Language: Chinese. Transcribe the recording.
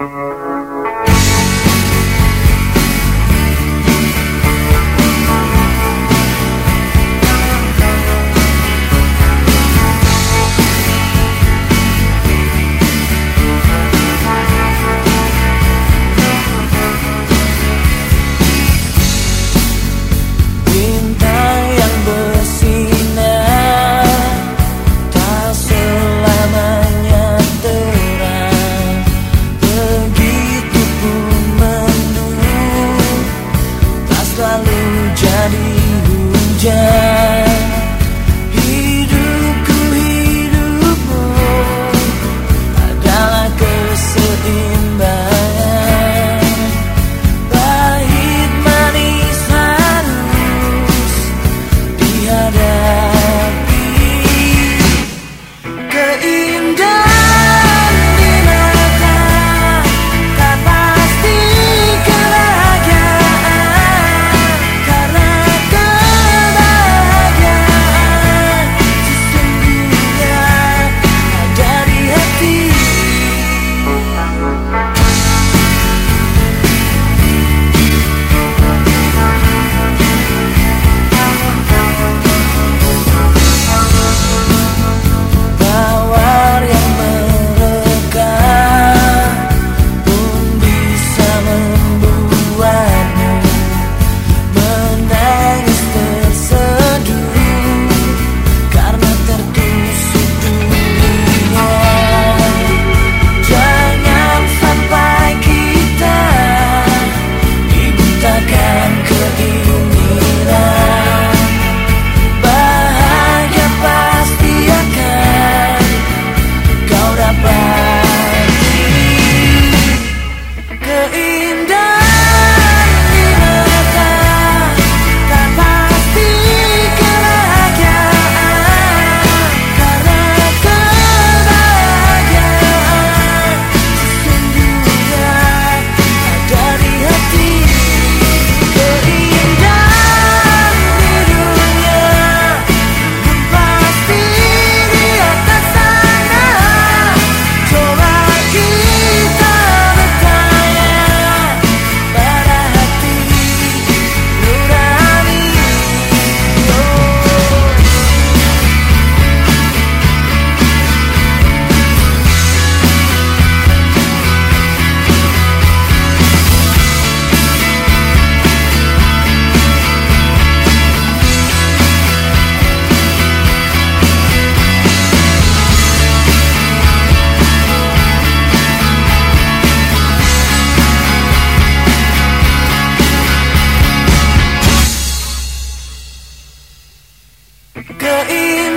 Mm-hmm. 可以